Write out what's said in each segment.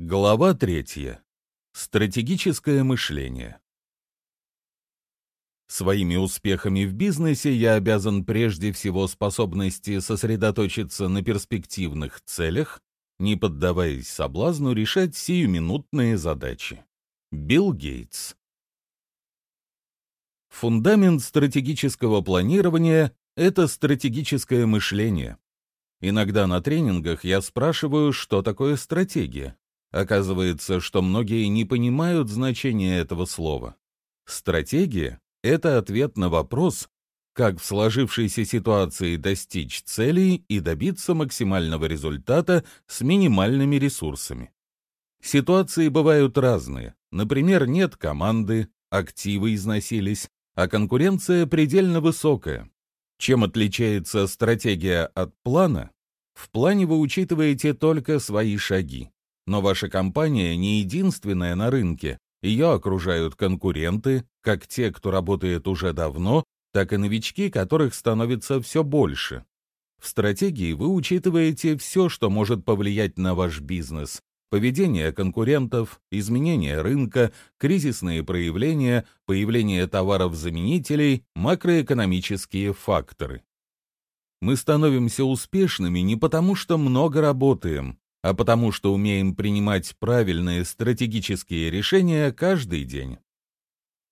Глава третья. Стратегическое мышление. Своими успехами в бизнесе я обязан прежде всего способности сосредоточиться на перспективных целях, не поддаваясь соблазну решать сиюминутные задачи. Билл Гейтс. Фундамент стратегического планирования — это стратегическое мышление. Иногда на тренингах я спрашиваю, что такое стратегия. Оказывается, что многие не понимают значения этого слова. Стратегия — это ответ на вопрос, как в сложившейся ситуации достичь целей и добиться максимального результата с минимальными ресурсами. Ситуации бывают разные. Например, нет команды, активы износились, а конкуренция предельно высокая. Чем отличается стратегия от плана? В плане вы учитываете только свои шаги. Но ваша компания не единственная на рынке. Ее окружают конкуренты, как те, кто работает уже давно, так и новички, которых становится все больше. В стратегии вы учитываете все, что может повлиять на ваш бизнес. Поведение конкурентов, изменение рынка, кризисные проявления, появление товаров-заменителей, макроэкономические факторы. Мы становимся успешными не потому, что много работаем, а потому что умеем принимать правильные стратегические решения каждый день.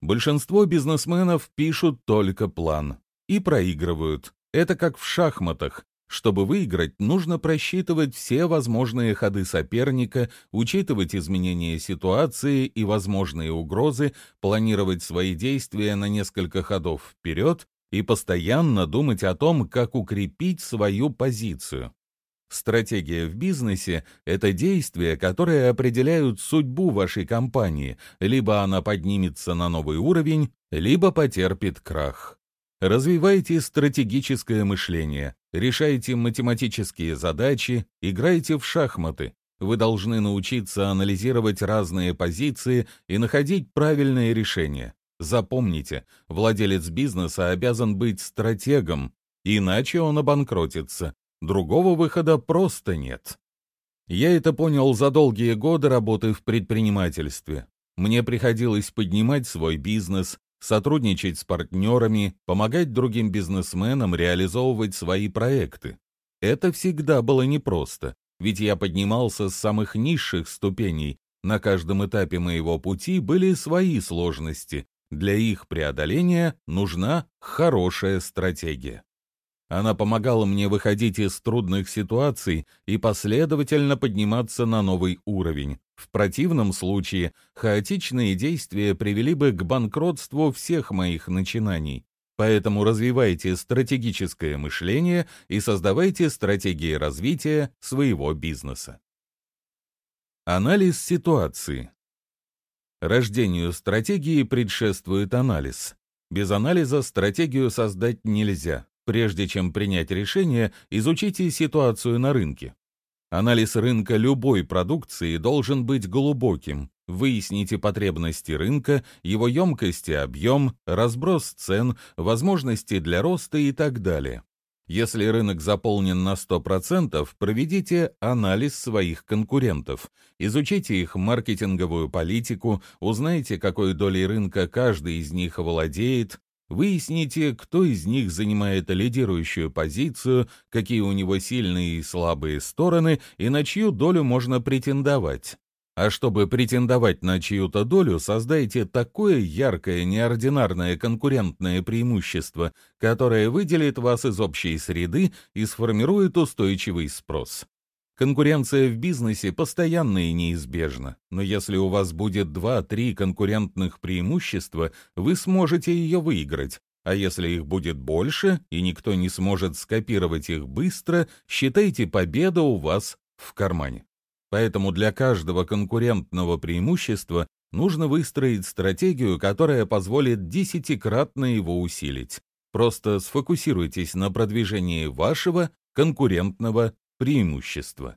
Большинство бизнесменов пишут только план и проигрывают. Это как в шахматах. Чтобы выиграть, нужно просчитывать все возможные ходы соперника, учитывать изменения ситуации и возможные угрозы, планировать свои действия на несколько ходов вперед и постоянно думать о том, как укрепить свою позицию. Стратегия в бизнесе – это действия, которые определяют судьбу вашей компании, либо она поднимется на новый уровень, либо потерпит крах. Развивайте стратегическое мышление, решайте математические задачи, играйте в шахматы. Вы должны научиться анализировать разные позиции и находить правильные решения. Запомните, владелец бизнеса обязан быть стратегом, иначе он обанкротится, Другого выхода просто нет. Я это понял за долгие годы работы в предпринимательстве. Мне приходилось поднимать свой бизнес, сотрудничать с партнерами, помогать другим бизнесменам реализовывать свои проекты. Это всегда было непросто, ведь я поднимался с самых низших ступеней. На каждом этапе моего пути были свои сложности. Для их преодоления нужна хорошая стратегия. Она помогала мне выходить из трудных ситуаций и последовательно подниматься на новый уровень. В противном случае хаотичные действия привели бы к банкротству всех моих начинаний. Поэтому развивайте стратегическое мышление и создавайте стратегии развития своего бизнеса. Анализ ситуации. Рождению стратегии предшествует анализ. Без анализа стратегию создать нельзя. Прежде чем принять решение, изучите ситуацию на рынке. Анализ рынка любой продукции должен быть глубоким. Выясните потребности рынка, его емкость и объем, разброс цен, возможности для роста и так далее. Если рынок заполнен на 100%, проведите анализ своих конкурентов, изучите их маркетинговую политику, узнайте, какой долей рынка каждый из них владеет, Выясните, кто из них занимает лидирующую позицию, какие у него сильные и слабые стороны и на чью долю можно претендовать. А чтобы претендовать на чью-то долю, создайте такое яркое, неординарное конкурентное преимущество, которое выделит вас из общей среды и сформирует устойчивый спрос. Конкуренция в бизнесе постоянна и неизбежна, но если у вас будет 2-3 конкурентных преимущества, вы сможете ее выиграть, а если их будет больше, и никто не сможет скопировать их быстро, считайте победа у вас в кармане. Поэтому для каждого конкурентного преимущества нужно выстроить стратегию, которая позволит десятикратно его усилить. Просто сфокусируйтесь на продвижении вашего конкурентного преимущества.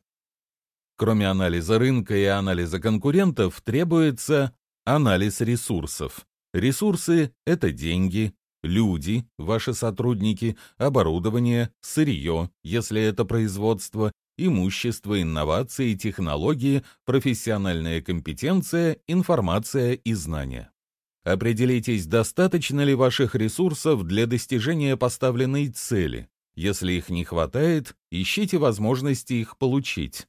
Кроме анализа рынка и анализа конкурентов, требуется анализ ресурсов. Ресурсы — это деньги, люди, ваши сотрудники, оборудование, сырье, если это производство, имущество, инновации, технологии, профессиональная компетенция, информация и знания. Определитесь, достаточно ли ваших ресурсов для достижения поставленной цели. Если их не хватает, ищите возможности их получить.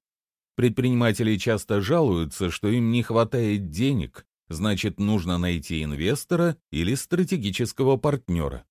Предприниматели часто жалуются, что им не хватает денег, значит, нужно найти инвестора или стратегического партнера.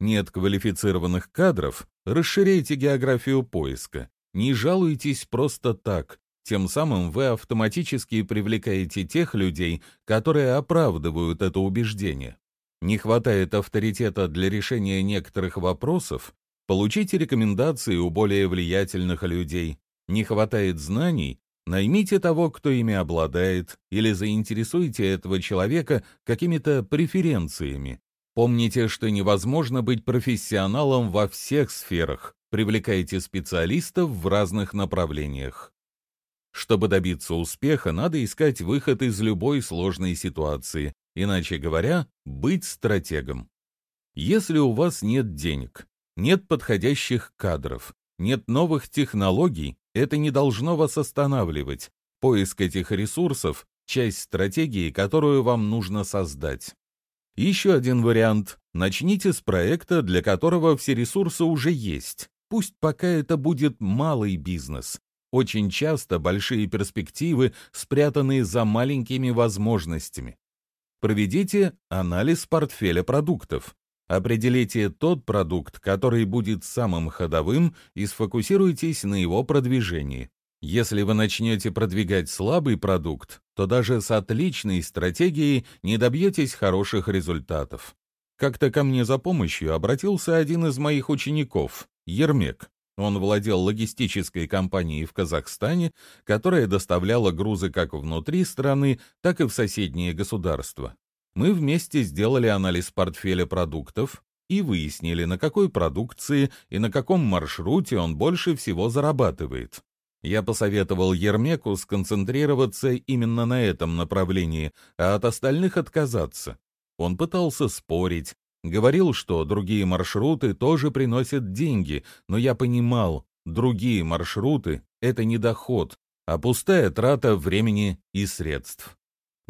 Нет квалифицированных кадров, расширяйте географию поиска. Не жалуйтесь просто так, тем самым вы автоматически привлекаете тех людей, которые оправдывают это убеждение. Не хватает авторитета для решения некоторых вопросов, получите рекомендации у более влиятельных людей. Не хватает знаний, наймите того, кто ими обладает, или заинтересуйте этого человека какими-то преференциями. Помните, что невозможно быть профессионалом во всех сферах. Привлекайте специалистов в разных направлениях. Чтобы добиться успеха, надо искать выход из любой сложной ситуации, иначе говоря, быть стратегом. Если у вас нет денег, нет подходящих кадров, нет новых технологий, это не должно вас останавливать. Поиск этих ресурсов – часть стратегии, которую вам нужно создать. Еще один вариант. Начните с проекта, для которого все ресурсы уже есть. Пусть пока это будет малый бизнес, очень часто большие перспективы спрятаны за маленькими возможностями. Проведите анализ портфеля продуктов. Определите тот продукт, который будет самым ходовым, и сфокусируйтесь на его продвижении. Если вы начнете продвигать слабый продукт, то даже с отличной стратегией не добьетесь хороших результатов. Как-то ко мне за помощью обратился один из моих учеников, Ермек. Он владел логистической компанией в Казахстане, которая доставляла грузы как внутри страны, так и в соседние государства. Мы вместе сделали анализ портфеля продуктов и выяснили, на какой продукции и на каком маршруте он больше всего зарабатывает. Я посоветовал Ермеку сконцентрироваться именно на этом направлении, а от остальных отказаться. Он пытался спорить, Говорил, что другие маршруты тоже приносят деньги, но я понимал, другие маршруты — это не доход, а пустая трата времени и средств.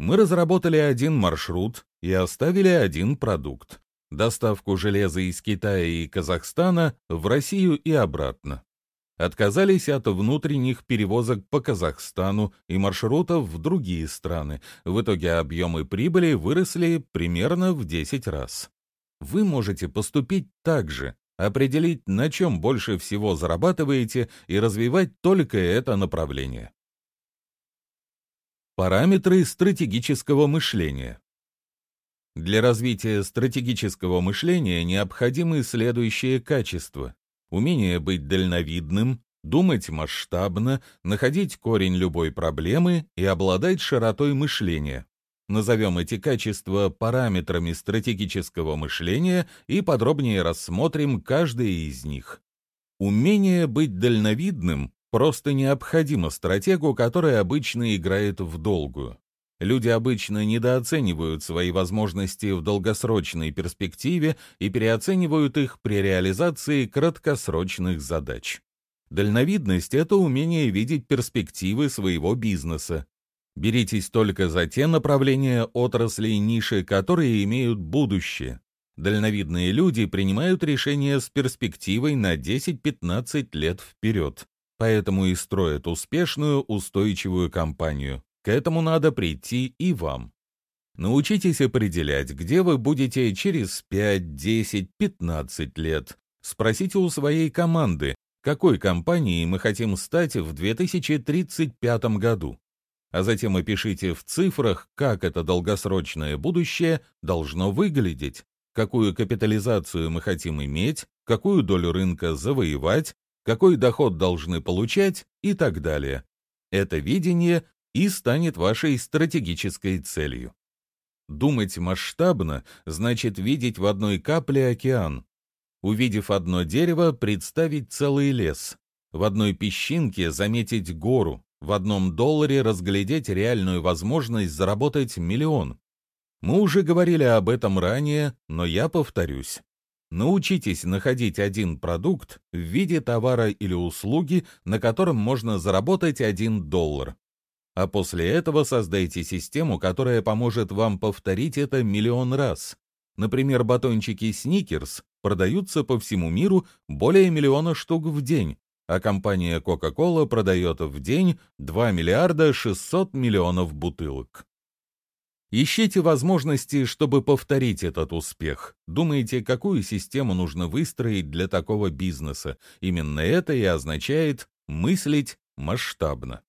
Мы разработали один маршрут и оставили один продукт — доставку железа из Китая и Казахстана в Россию и обратно. Отказались от внутренних перевозок по Казахстану и маршрутов в другие страны. В итоге объемы прибыли выросли примерно в 10 раз. Вы можете поступить так же, определить, на чем больше всего зарабатываете и развивать только это направление. Параметры стратегического мышления. Для развития стратегического мышления необходимы следующие качества. Умение быть дальновидным, думать масштабно, находить корень любой проблемы и обладать широтой мышления. Назовем эти качества параметрами стратегического мышления и подробнее рассмотрим каждое из них. Умение быть дальновидным просто необходимо стратегу, который обычно играет в долгую. Люди обычно недооценивают свои возможности в долгосрочной перспективе и переоценивают их при реализации краткосрочных задач. Дальновидность — это умение видеть перспективы своего бизнеса, Беритесь только за те направления отраслей и ниши, которые имеют будущее. Дальновидные люди принимают решения с перспективой на 10-15 лет вперед, поэтому и строят успешную, устойчивую компанию. К этому надо прийти и вам. Научитесь определять, где вы будете через 5, 10, 15 лет. Спросите у своей команды, какой компанией мы хотим стать в 2035 году а затем опишите в цифрах, как это долгосрочное будущее должно выглядеть, какую капитализацию мы хотим иметь, какую долю рынка завоевать, какой доход должны получать и так далее. Это видение и станет вашей стратегической целью. Думать масштабно значит видеть в одной капле океан. Увидев одно дерево, представить целый лес. В одной песчинке заметить гору, в одном долларе разглядеть реальную возможность заработать миллион. Мы уже говорили об этом ранее, но я повторюсь. Научитесь находить один продукт в виде товара или услуги, на котором можно заработать один доллар. А после этого создайте систему, которая поможет вам повторить это миллион раз. Например, батончики Сникерс продаются по всему миру более миллиона штук в день, а компания Coca-Cola продает в день 2 миллиарда 600 миллионов бутылок. Ищите возможности, чтобы повторить этот успех. Думаете, какую систему нужно выстроить для такого бизнеса. Именно это и означает мыслить масштабно.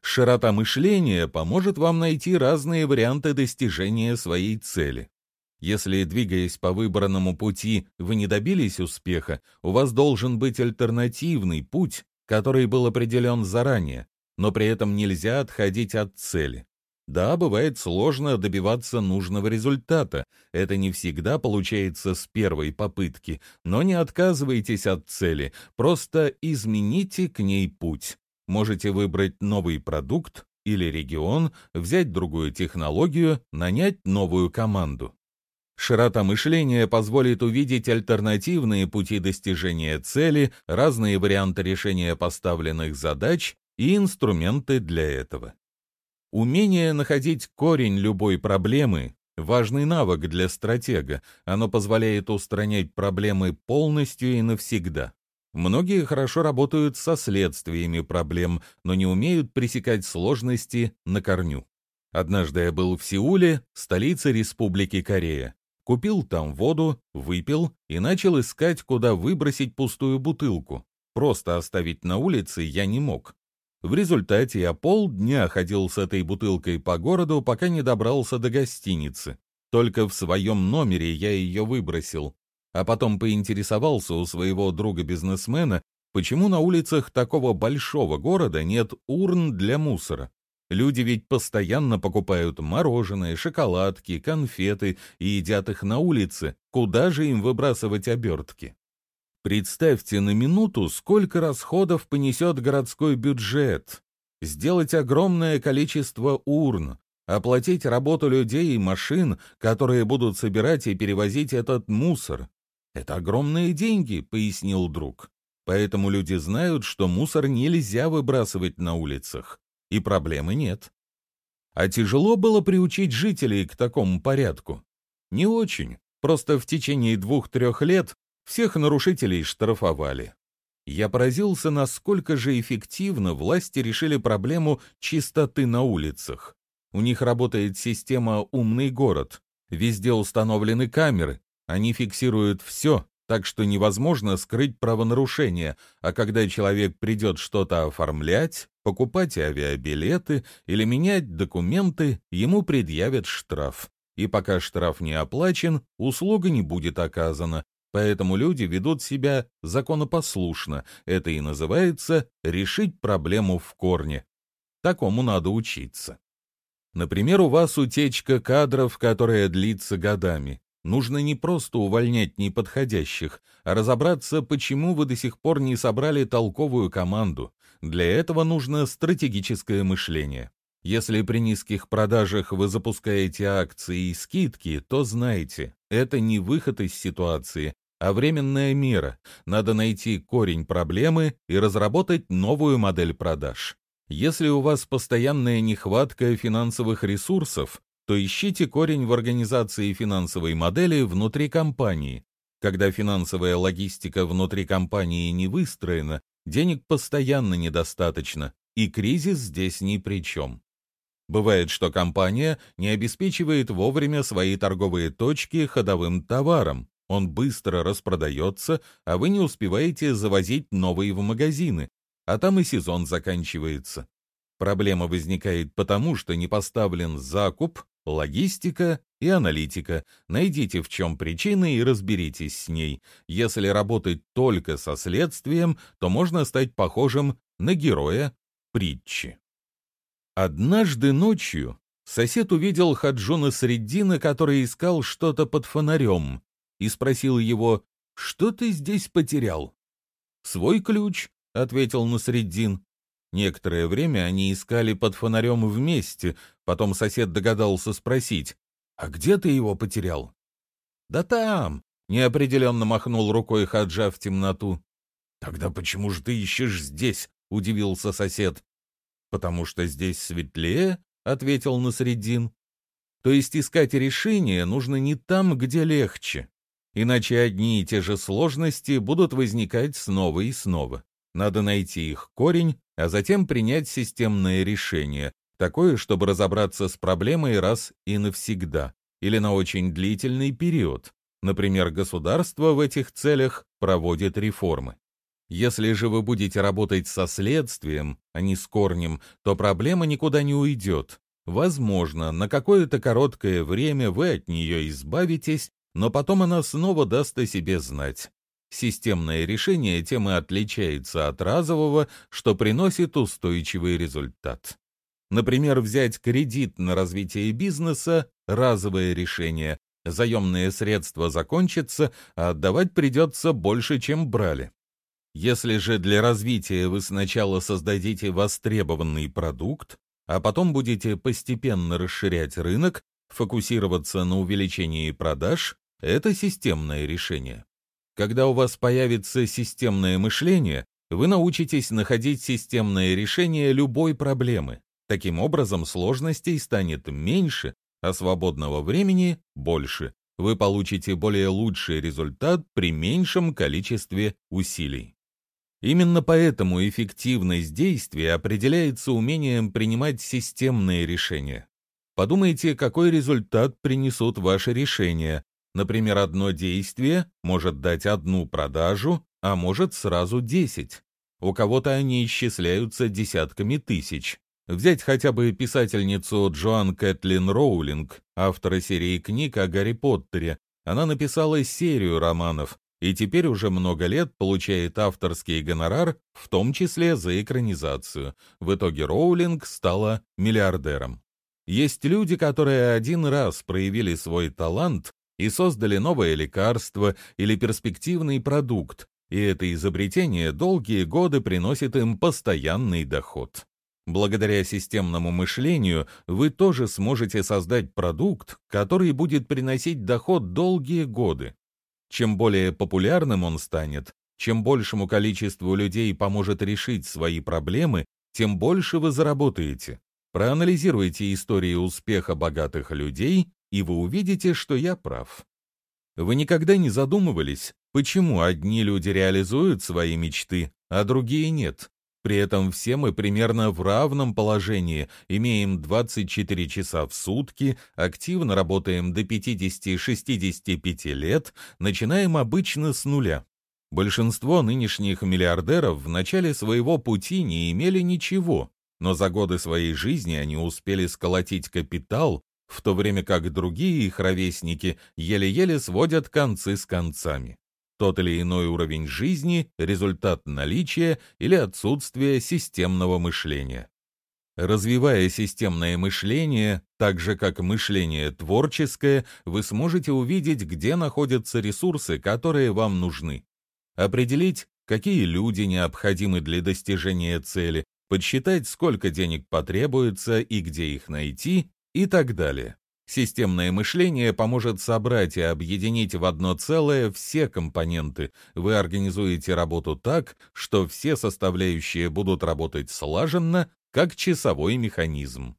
Широта мышления поможет вам найти разные варианты достижения своей цели. Если, двигаясь по выбранному пути, вы не добились успеха, у вас должен быть альтернативный путь, который был определен заранее, но при этом нельзя отходить от цели. Да, бывает сложно добиваться нужного результата, это не всегда получается с первой попытки, но не отказывайтесь от цели, просто измените к ней путь. Можете выбрать новый продукт или регион, взять другую технологию, нанять новую команду. Широта мышления позволит увидеть альтернативные пути достижения цели, разные варианты решения поставленных задач и инструменты для этого. Умение находить корень любой проблемы – важный навык для стратега, оно позволяет устранять проблемы полностью и навсегда. Многие хорошо работают со следствиями проблем, но не умеют пресекать сложности на корню. Однажды я был в Сеуле, столице Республики Корея. Купил там воду, выпил и начал искать, куда выбросить пустую бутылку. Просто оставить на улице я не мог. В результате я полдня ходил с этой бутылкой по городу, пока не добрался до гостиницы. Только в своем номере я ее выбросил а потом поинтересовался у своего друга-бизнесмена, почему на улицах такого большого города нет урн для мусора. Люди ведь постоянно покупают мороженое, шоколадки, конфеты и едят их на улице. Куда же им выбрасывать обертки? Представьте на минуту, сколько расходов понесет городской бюджет. Сделать огромное количество урн, оплатить работу людей и машин, которые будут собирать и перевозить этот мусор. «Это огромные деньги», — пояснил друг. «Поэтому люди знают, что мусор нельзя выбрасывать на улицах, и проблемы нет». А тяжело было приучить жителей к такому порядку? Не очень, просто в течение двух-трех лет всех нарушителей штрафовали. Я поразился, насколько же эффективно власти решили проблему чистоты на улицах. У них работает система «Умный город». Везде установлены камеры, они фиксируют все, так что невозможно скрыть правонарушение, а когда человек придет что-то оформлять, покупать авиабилеты или менять документы, ему предъявят штраф. И пока штраф не оплачен, услуга не будет оказана, поэтому люди ведут себя законопослушно. Это и называется решить проблему в корне. Такому надо учиться. Например, у вас утечка кадров, которая длится годами. Нужно не просто увольнять неподходящих, а разобраться, почему вы до сих пор не собрали толковую команду. Для этого нужно стратегическое мышление. Если при низких продажах вы запускаете акции и скидки, то знайте, это не выход из ситуации, а временная мера. Надо найти корень проблемы и разработать новую модель продаж. Если у вас постоянная нехватка финансовых ресурсов, то ищите корень в организации финансовой модели внутри компании. Когда финансовая логистика внутри компании не выстроена, денег постоянно недостаточно, и кризис здесь ни при чем. Бывает, что компания не обеспечивает вовремя свои торговые точки ходовым товаром. Он быстро распродается, а вы не успеваете завозить новые в магазины, а там и сезон заканчивается. Проблема возникает потому, что не поставлен закуп, Логистика и аналитика. Найдите, в чем причина, и разберитесь с ней. Если работать только со следствием, то можно стать похожим на героя притчи. Однажды ночью сосед увидел Хаджуна Среддина, который искал что-то под фонарем, и спросил его, «Что ты здесь потерял?» «Свой ключ», — ответил Насреддин. Некоторое время они искали под фонарем вместе, потом сосед догадался спросить, «А где ты его потерял?» «Да там, неопределенно махнул рукой Хаджа в темноту. Тогда почему же ты ищешь здесь? удивился сосед. Потому что здесь светлее, ответил Насреддин. То есть искать решение нужно не там, где легче. Иначе одни и те же сложности будут возникать снова и снова. Надо найти их корень, а затем принять системное решение, такое, чтобы разобраться с проблемой раз и навсегда, или на очень длительный период. Например, государство в этих целях проводит реформы. Если же вы будете работать со следствием, а не с корнем, то проблема никуда не уйдет. Возможно, на какое-то короткое время вы от нее избавитесь, но потом она снова даст о себе знать. Системное решение тем и отличается от разового, что приносит устойчивый результат. Например, взять кредит на развитие бизнеса – разовое решение. Заемные средства закончатся, а отдавать придется больше, чем брали. Если же для развития вы сначала создадите востребованный продукт, а потом будете постепенно расширять рынок, фокусироваться на увеличении продаж, это системное решение. Когда у вас появится системное мышление, вы научитесь находить системное решение любой проблемы. Таким образом, сложностей станет меньше, а свободного времени больше. Вы получите более лучший результат при меньшем количестве усилий. Именно поэтому эффективность действия определяется умением принимать системные решения. Подумайте, какой результат принесут ваши решения. Например, одно действие может дать одну продажу, а может сразу 10. У кого-то они исчисляются десятками тысяч. Взять хотя бы писательницу Джоан Кэтлин Роулинг, автора серии книг о Гарри Поттере. Она написала серию романов, и теперь уже много лет получает авторский гонорар, в том числе за экранизацию. В итоге Роулинг стала миллиардером. Есть люди, которые один раз проявили свой талант и создали новое лекарство или перспективный продукт, и это изобретение долгие годы приносит им постоянный доход. Благодаря системному мышлению вы тоже сможете создать продукт, который будет приносить доход долгие годы. Чем более популярным он станет, чем большему количеству людей поможет решить свои проблемы, тем больше вы заработаете. Проанализируйте истории успеха богатых людей, и вы увидите, что я прав. Вы никогда не задумывались, почему одни люди реализуют свои мечты, а другие нет? При этом все мы примерно в равном положении, имеем 24 часа в сутки, активно работаем до 50-65 лет, начинаем обычно с нуля. Большинство нынешних миллиардеров в начале своего пути не имели ничего, но за годы своей жизни они успели сколотить капитал, в то время как другие их ровесники еле-еле сводят концы с концами. Тот или иной уровень жизни – результат наличия или отсутствия системного мышления. Развивая системное мышление, так же как мышление творческое, вы сможете увидеть, где находятся ресурсы, которые вам нужны. Определить, какие люди необходимы для достижения цели, подсчитать, сколько денег потребуется и где их найти и так далее. Системное мышление поможет собрать и объединить в одно целое все компоненты. Вы организуете работу так, что все составляющие будут работать слаженно, как часовой механизм.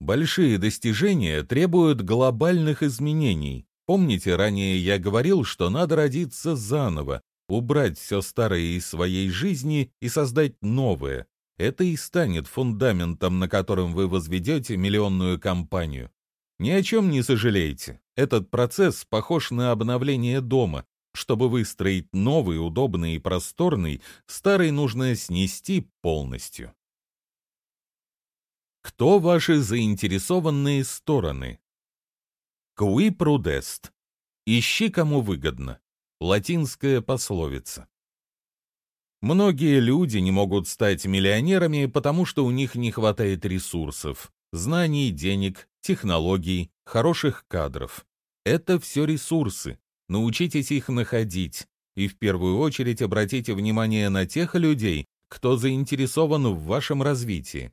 Большие достижения требуют глобальных изменений. Помните, ранее я говорил, что надо родиться заново, убрать все старое из своей жизни и создать новое. Это и станет фундаментом, на котором вы возведете миллионную компанию. Ни о чем не сожалейте. Этот процесс похож на обновление дома. Чтобы выстроить новый, удобный и просторный, старый нужно снести полностью. Кто ваши заинтересованные стороны? Куи прудест. Ищи, кому выгодно. Латинская пословица. Многие люди не могут стать миллионерами, потому что у них не хватает ресурсов знаний, денег, технологий, хороших кадров. Это все ресурсы. Научитесь их находить. И в первую очередь обратите внимание на тех людей, кто заинтересован в вашем развитии.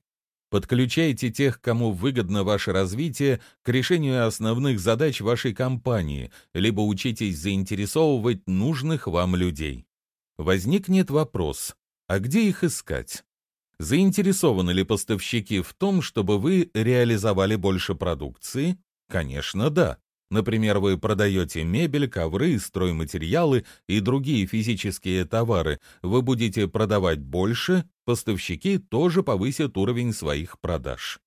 Подключайте тех, кому выгодно ваше развитие, к решению основных задач вашей компании, либо учитесь заинтересовывать нужных вам людей. Возникнет вопрос, а где их искать? Заинтересованы ли поставщики в том, чтобы вы реализовали больше продукции? Конечно, да. Например, вы продаете мебель, ковры, стройматериалы и другие физические товары. Вы будете продавать больше, поставщики тоже повысят уровень своих продаж.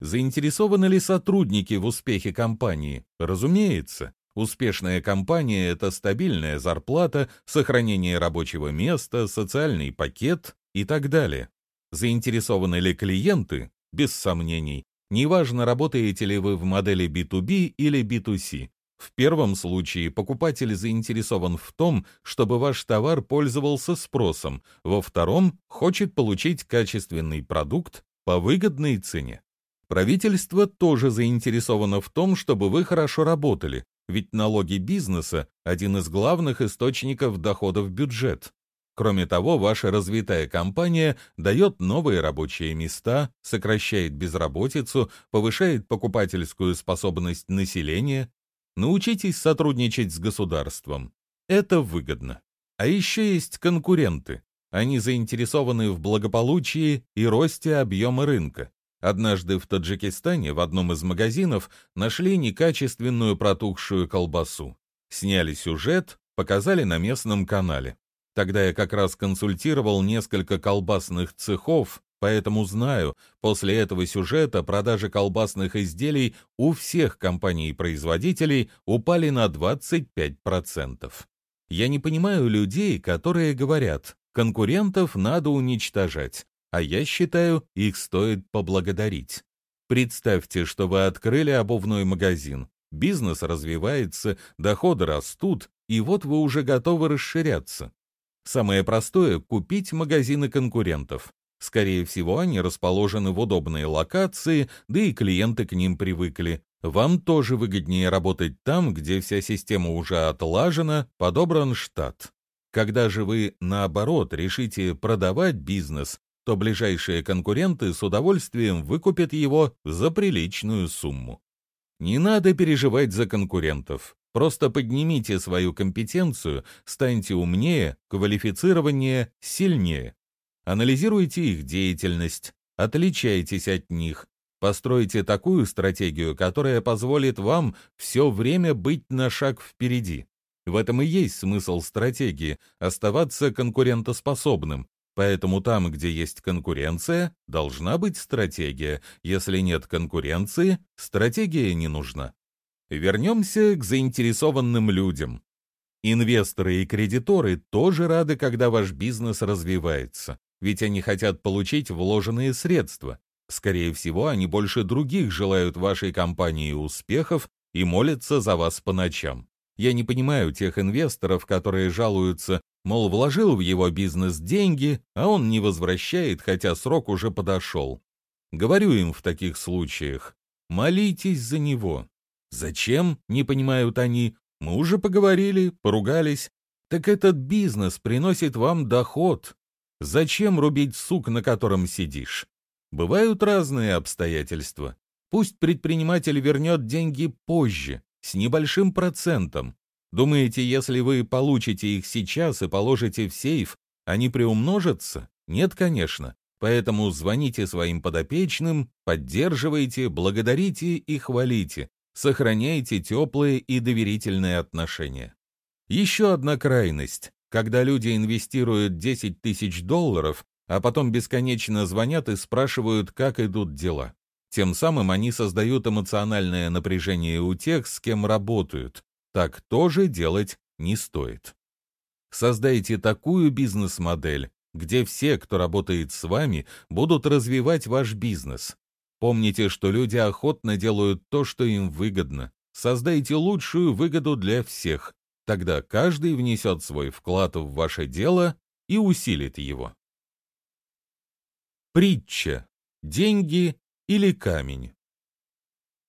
Заинтересованы ли сотрудники в успехе компании? Разумеется. Успешная компания – это стабильная зарплата, сохранение рабочего места, социальный пакет и так далее. Заинтересованы ли клиенты? Без сомнений. Неважно, работаете ли вы в модели B2B или B2C. В первом случае покупатель заинтересован в том, чтобы ваш товар пользовался спросом, во втором хочет получить качественный продукт по выгодной цене. Правительство тоже заинтересовано в том, чтобы вы хорошо работали, ведь налоги бизнеса – один из главных источников доходов бюджет. Кроме того, ваша развитая компания дает новые рабочие места, сокращает безработицу, повышает покупательскую способность населения. Научитесь сотрудничать с государством. Это выгодно. А еще есть конкуренты. Они заинтересованы в благополучии и росте объема рынка. Однажды в Таджикистане в одном из магазинов нашли некачественную протухшую колбасу. Сняли сюжет, показали на местном канале. Тогда я как раз консультировал несколько колбасных цехов, поэтому знаю, после этого сюжета продажи колбасных изделий у всех компаний-производителей упали на 25%. Я не понимаю людей, которые говорят, конкурентов надо уничтожать, а я считаю, их стоит поблагодарить. Представьте, что вы открыли обувной магазин, бизнес развивается, доходы растут, и вот вы уже готовы расширяться. Самое простое — купить магазины конкурентов. Скорее всего, они расположены в удобной локации, да и клиенты к ним привыкли. Вам тоже выгоднее работать там, где вся система уже отлажена, подобран штат. Когда же вы, наоборот, решите продавать бизнес, то ближайшие конкуренты с удовольствием выкупят его за приличную сумму. Не надо переживать за конкурентов. Просто поднимите свою компетенцию, станьте умнее, квалифицированнее, сильнее. Анализируйте их деятельность, отличайтесь от них, постройте такую стратегию, которая позволит вам все время быть на шаг впереди. В этом и есть смысл стратегии – оставаться конкурентоспособным. Поэтому там, где есть конкуренция, должна быть стратегия. Если нет конкуренции, стратегия не нужна. Вернемся к заинтересованным людям. Инвесторы и кредиторы тоже рады, когда ваш бизнес развивается, ведь они хотят получить вложенные средства. Скорее всего, они больше других желают вашей компании успехов и молятся за вас по ночам. Я не понимаю тех инвесторов, которые жалуются, мол, вложил в его бизнес деньги, а он не возвращает, хотя срок уже подошел. Говорю им в таких случаях, молитесь за него, Зачем, не понимают они, мы уже поговорили, поругались. Так этот бизнес приносит вам доход. Зачем рубить сук, на котором сидишь? Бывают разные обстоятельства. Пусть предприниматель вернет деньги позже, с небольшим процентом. Думаете, если вы получите их сейчас и положите в сейф, они приумножатся? Нет, конечно. Поэтому звоните своим подопечным, поддерживайте, благодарите и хвалите. Сохраняйте теплые и доверительные отношения. Еще одна крайность. Когда люди инвестируют 10 тысяч долларов, а потом бесконечно звонят и спрашивают, как идут дела. Тем самым они создают эмоциональное напряжение у тех, с кем работают. Так тоже делать не стоит. Создайте такую бизнес-модель, где все, кто работает с вами, будут развивать ваш бизнес, Помните, что люди охотно делают то, что им выгодно. Создайте лучшую выгоду для всех. Тогда каждый внесет свой вклад в ваше дело и усилит его. Притча. Деньги или камень.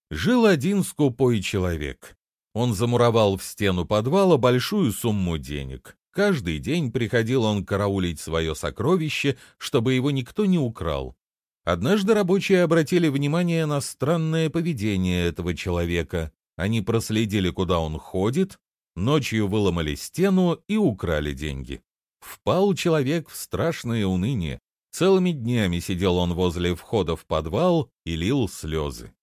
Жил один скупой человек. Он замуровал в стену подвала большую сумму денег. Каждый день приходил он караулить свое сокровище, чтобы его никто не украл. Однажды рабочие обратили внимание на странное поведение этого человека. Они проследили, куда он ходит, ночью выломали стену и украли деньги. Впал человек в страшное уныние. Целыми днями сидел он возле входа в подвал и лил слезы.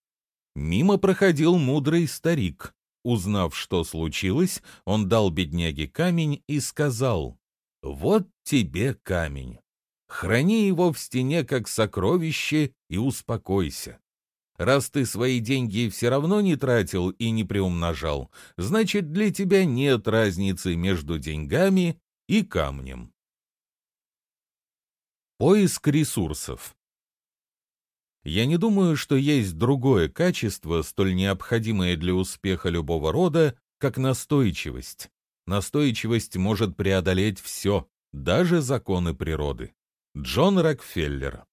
Мимо проходил мудрый старик. Узнав, что случилось, он дал бедняге камень и сказал, «Вот тебе камень. Храни его в стене как сокровище и успокойся. Раз ты свои деньги все равно не тратил и не приумножал, значит, для тебя нет разницы между деньгами и камнем. Поиск ресурсов Я не думаю, что есть другое качество, столь необходимое для успеха любого рода, как настойчивость. Настойчивость может преодолеть все, даже законы природы. Джон Рокфеллер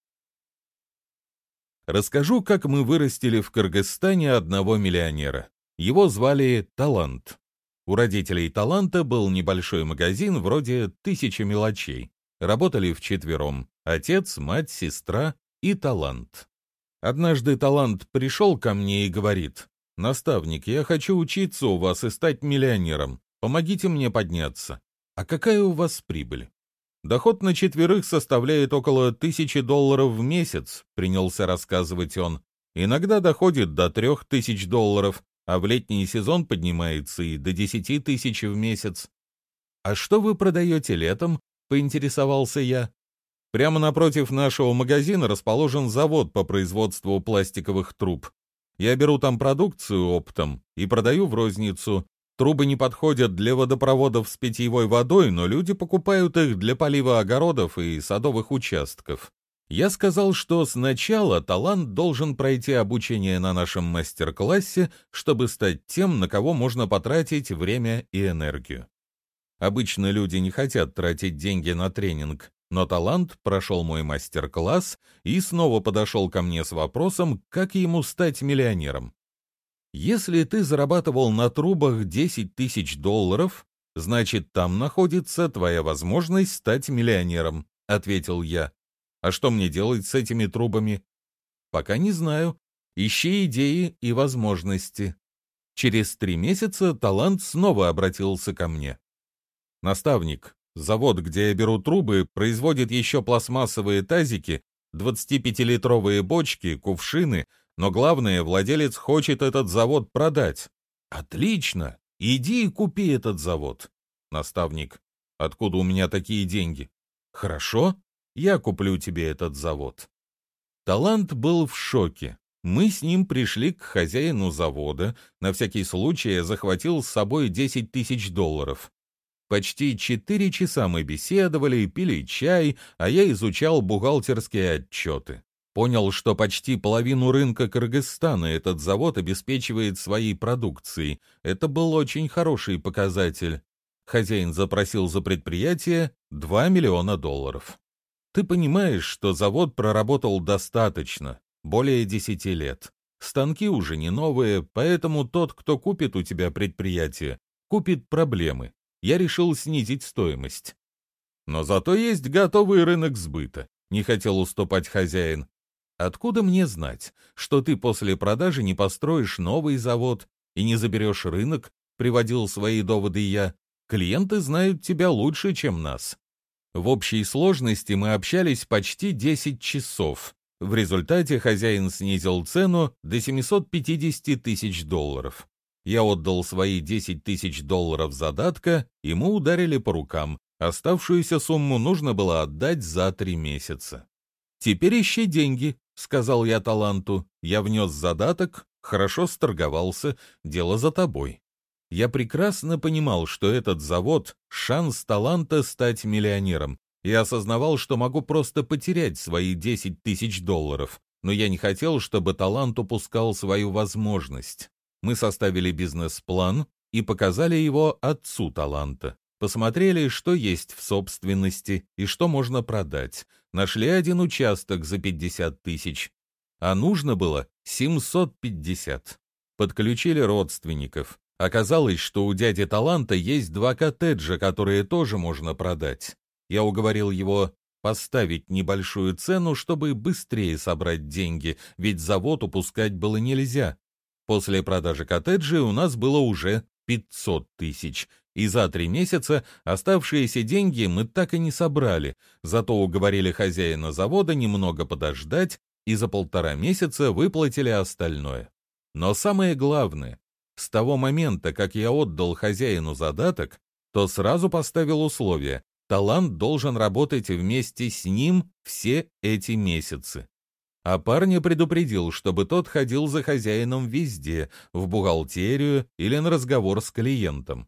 Расскажу, как мы вырастили в Кыргызстане одного миллионера. Его звали Талант. У родителей Таланта был небольшой магазин вроде «Тысячи мелочей». Работали вчетвером. Отец, мать, сестра и Талант. Однажды Талант пришел ко мне и говорит, «Наставник, я хочу учиться у вас и стать миллионером. Помогите мне подняться. А какая у вас прибыль?» Доход на четверых составляет около тысячи долларов в месяц, принялся рассказывать он. Иногда доходит до трех тысяч долларов, а в летний сезон поднимается и до десяти тысяч в месяц. «А что вы продаете летом?» — поинтересовался я. Прямо напротив нашего магазина расположен завод по производству пластиковых труб. Я беру там продукцию оптом и продаю в розницу, Трубы не подходят для водопроводов с питьевой водой, но люди покупают их для полива огородов и садовых участков. Я сказал, что сначала талант должен пройти обучение на нашем мастер-классе, чтобы стать тем, на кого можно потратить время и энергию. Обычно люди не хотят тратить деньги на тренинг, но талант прошел мой мастер-класс и снова подошел ко мне с вопросом, как ему стать миллионером. Если ты зарабатывал на трубах 10 тысяч долларов, значит, там находится твоя возможность стать миллионером, — ответил я. А что мне делать с этими трубами? Пока не знаю. Ищи идеи и возможности. Через три месяца талант снова обратился ко мне. Наставник, завод, где я беру трубы, производит еще пластмассовые тазики, 25-литровые бочки, кувшины — но главное, владелец хочет этот завод продать. Отлично! Иди и купи этот завод. Наставник, откуда у меня такие деньги? Хорошо, я куплю тебе этот завод. Талант был в шоке. Мы с ним пришли к хозяину завода. На всякий случай я захватил с собой 10 тысяч долларов. Почти четыре часа мы беседовали, пили чай, а я изучал бухгалтерские отчеты. Понял, что почти половину рынка Кыргызстана этот завод обеспечивает своей продукцией. Это был очень хороший показатель. Хозяин запросил за предприятие 2 миллиона долларов. Ты понимаешь, что завод проработал достаточно, более 10 лет. Станки уже не новые, поэтому тот, кто купит у тебя предприятие, купит проблемы. Я решил снизить стоимость. Но зато есть готовый рынок сбыта. Не хотел уступать хозяин. Откуда мне знать, что ты после продажи не построишь новый завод и не заберешь рынок, приводил свои доводы я. Клиенты знают тебя лучше, чем нас. В общей сложности мы общались почти 10 часов. В результате хозяин снизил цену до 750 тысяч долларов. Я отдал свои 10 тысяч долларов задатка, и мы ударили по рукам. Оставшуюся сумму нужно было отдать за три месяца. Теперь ищи деньги, — сказал я таланту. «Я внес задаток, хорошо сторговался, дело за тобой». Я прекрасно понимал, что этот завод — шанс таланта стать миллионером, и осознавал, что могу просто потерять свои 10 тысяч долларов, но я не хотел, чтобы талант упускал свою возможность. Мы составили бизнес-план и показали его отцу таланта. Посмотрели, что есть в собственности и что можно продать. Нашли один участок за 50 тысяч, а нужно было 750. Подключили родственников. Оказалось, что у дяди Таланта есть два коттеджа, которые тоже можно продать. Я уговорил его поставить небольшую цену, чтобы быстрее собрать деньги, ведь завод упускать было нельзя. После продажи коттеджей у нас было уже 500 тысяч, и за три месяца оставшиеся деньги мы так и не собрали, зато уговорили хозяина завода немного подождать и за полтора месяца выплатили остальное. Но самое главное, с того момента, как я отдал хозяину задаток, то сразу поставил условие – талант должен работать вместе с ним все эти месяцы. А парня предупредил, чтобы тот ходил за хозяином везде, в бухгалтерию или на разговор с клиентом.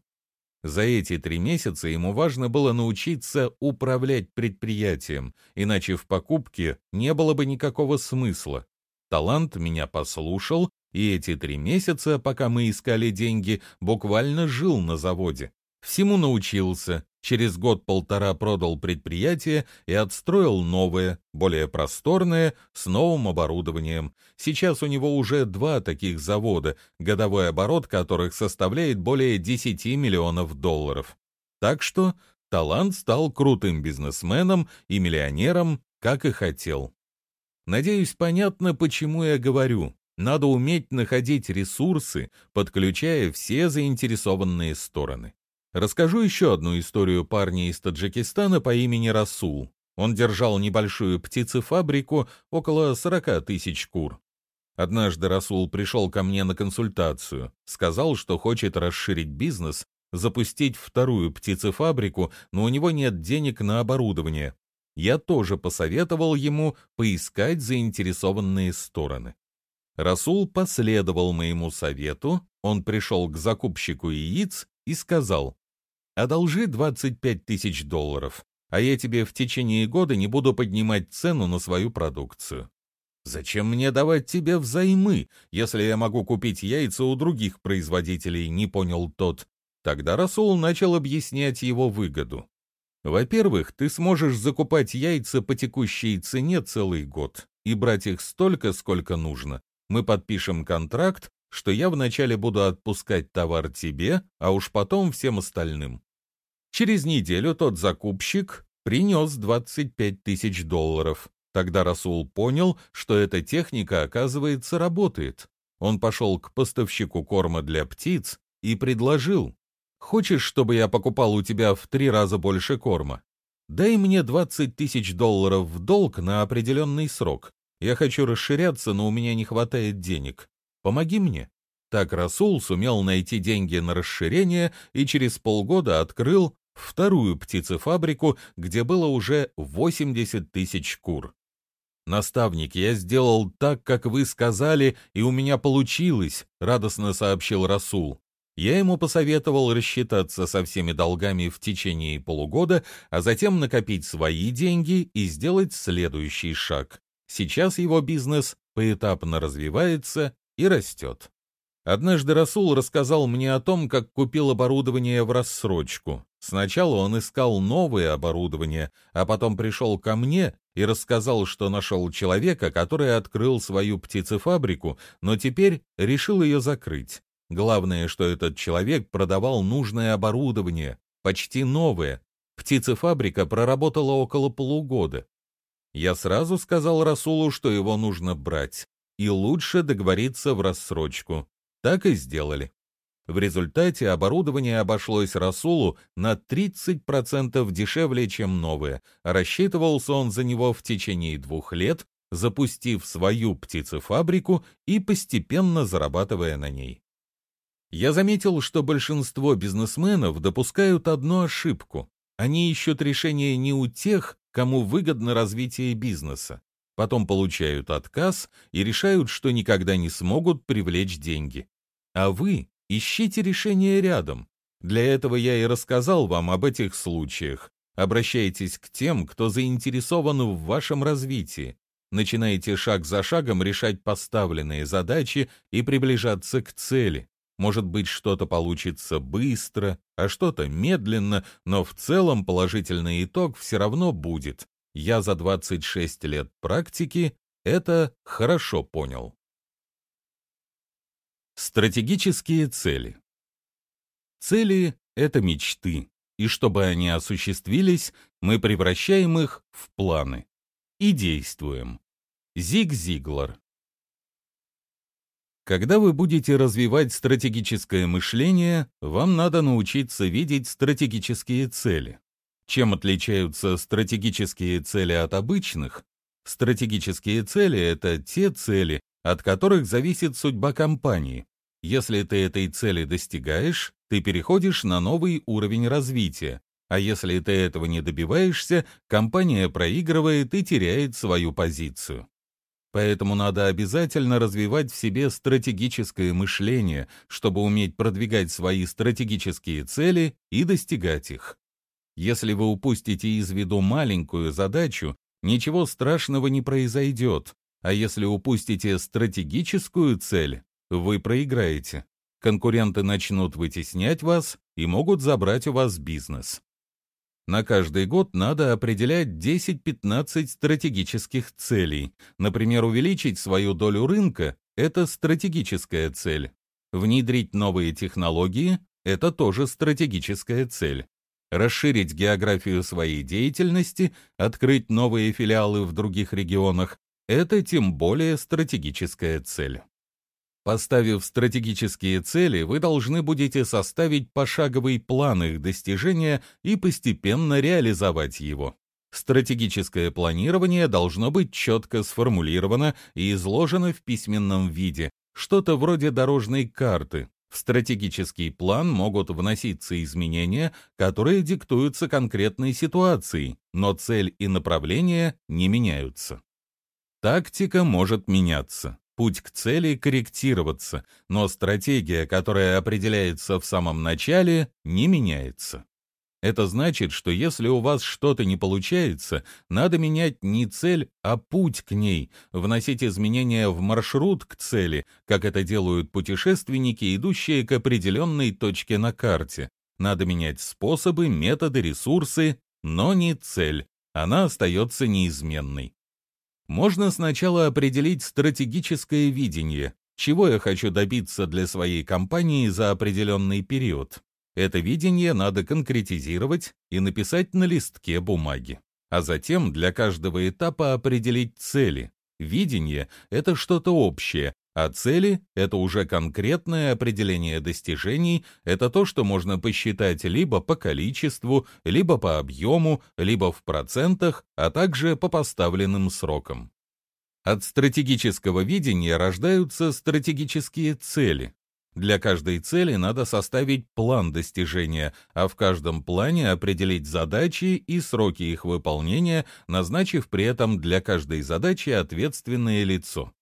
За эти три месяца ему важно было научиться управлять предприятием, иначе в покупке не было бы никакого смысла. Талант меня послушал, и эти три месяца, пока мы искали деньги, буквально жил на заводе. Всему научился, через год-полтора продал предприятие и отстроил новое, более просторное, с новым оборудованием. Сейчас у него уже два таких завода, годовой оборот которых составляет более 10 миллионов долларов. Так что талант стал крутым бизнесменом и миллионером, как и хотел. Надеюсь, понятно, почему я говорю. Надо уметь находить ресурсы, подключая все заинтересованные стороны. Расскажу еще одну историю парня из Таджикистана по имени Расул. Он держал небольшую птицефабрику, около 40 тысяч кур. Однажды Расул пришел ко мне на консультацию, сказал, что хочет расширить бизнес, запустить вторую птицефабрику, но у него нет денег на оборудование. Я тоже посоветовал ему поискать заинтересованные стороны. Расул последовал моему совету, он пришел к закупщику яиц и сказал, «Одолжи 25 тысяч долларов, а я тебе в течение года не буду поднимать цену на свою продукцию». «Зачем мне давать тебе взаймы, если я могу купить яйца у других производителей?» — не понял тот. Тогда Расул начал объяснять его выгоду. Во-первых, ты сможешь закупать яйца по текущей цене целый год и брать их столько, сколько нужно. Мы подпишем контракт, что я вначале буду отпускать товар тебе, а уж потом всем остальным. Через неделю тот закупщик принес 25 тысяч долларов. Тогда Расул понял, что эта техника, оказывается, работает. Он пошел к поставщику корма для птиц и предложил. «Хочешь, чтобы я покупал у тебя в три раза больше корма? Дай мне 20 тысяч долларов в долг на определенный срок. Я хочу расширяться, но у меня не хватает денег. Помоги мне». Так Расул сумел найти деньги на расширение и через полгода открыл вторую птицефабрику, где было уже 80 тысяч кур. «Наставник, я сделал так, как вы сказали, и у меня получилось», — радостно сообщил Расул. Я ему посоветовал рассчитаться со всеми долгами в течение полугода, а затем накопить свои деньги и сделать следующий шаг. Сейчас его бизнес поэтапно развивается и растет. Однажды Расул рассказал мне о том, как купил оборудование в рассрочку. Сначала он искал новое оборудование, а потом пришел ко мне и рассказал, что нашел человека, который открыл свою птицефабрику, но теперь решил ее закрыть. Главное, что этот человек продавал нужное оборудование, почти новое. Птицефабрика проработала около полугода. Я сразу сказал Расулу, что его нужно брать, и лучше договориться в рассрочку. Так и сделали. В результате оборудование обошлось Расулу на 30% дешевле, чем новое, рассчитывался он за него в течение двух лет, запустив свою птицефабрику и постепенно зарабатывая на ней. Я заметил, что большинство бизнесменов допускают одну ошибку. Они ищут решение не у тех, кому выгодно развитие бизнеса. Потом получают отказ и решают, что никогда не смогут привлечь деньги. А вы ищите решение рядом. Для этого я и рассказал вам об этих случаях. Обращайтесь к тем, кто заинтересован в вашем развитии. Начинайте шаг за шагом решать поставленные задачи и приближаться к цели. Может быть, что-то получится быстро, а что-то медленно, но в целом положительный итог все равно будет. Я за 26 лет практики это хорошо понял. Стратегические цели. Цели — это мечты. и чтобы они осуществились, мы превращаем их в планы. И действуем. Зиг Зиглар Когда вы будете развивать стратегическое мышление, вам надо научиться видеть стратегические цели. Чем отличаются стратегические цели от обычных? Стратегические цели — это те цели, от которых зависит судьба компании. Если ты этой цели достигаешь, ты переходишь на новый уровень развития, а если ты этого не добиваешься, компания проигрывает и теряет свою позицию. Поэтому надо обязательно развивать в себе стратегическое мышление, чтобы уметь продвигать свои стратегические цели и достигать их. Если вы упустите из виду маленькую задачу, ничего страшного не произойдет, а если упустите стратегическую цель, вы проиграете. Конкуренты начнут вытеснять вас и могут забрать у вас бизнес. На каждый год надо определять 10-15 стратегических целей. Например, увеличить свою долю рынка – это стратегическая цель. Внедрить новые технологии – это тоже стратегическая цель. Расширить географию своей деятельности, открыть новые филиалы в других регионах – это тем более стратегическая цель. Поставив стратегические цели, вы должны будете составить пошаговый план их достижения и постепенно реализовать его. Стратегическое планирование должно быть четко сформулировано и изложено в письменном виде, что-то вроде дорожной карты. В стратегический план могут вноситься изменения, которые диктуются конкретной ситуацией, но цель и направление не меняются. Тактика может меняться путь к цели корректироваться, но стратегия, которая определяется в самом начале, не меняется. Это значит, что если у вас что-то не получается, надо менять не цель, а путь к ней, вносить изменения в маршрут к цели, как это делают путешественники, идущие к определенной точке на карте. Надо менять способы, методы, ресурсы, но не цель. Она остается неизменной. Можно сначала определить стратегическое видение, чего я хочу добиться для своей компании за определенный период. Это видение надо конкретизировать и написать на листке бумаги. А затем для каждого этапа определить цели. Видение — это что-то общее, а цели — это уже конкретное определение достижений, это то, что можно посчитать либо по количеству, либо по объему, либо в процентах, а также по поставленным срокам. От стратегического видения рождаются стратегические цели. Для каждой цели надо составить план достижения, а в каждом плане определить задачи и сроки их выполнения, назначив при этом для каждой задачи ответственное лицо.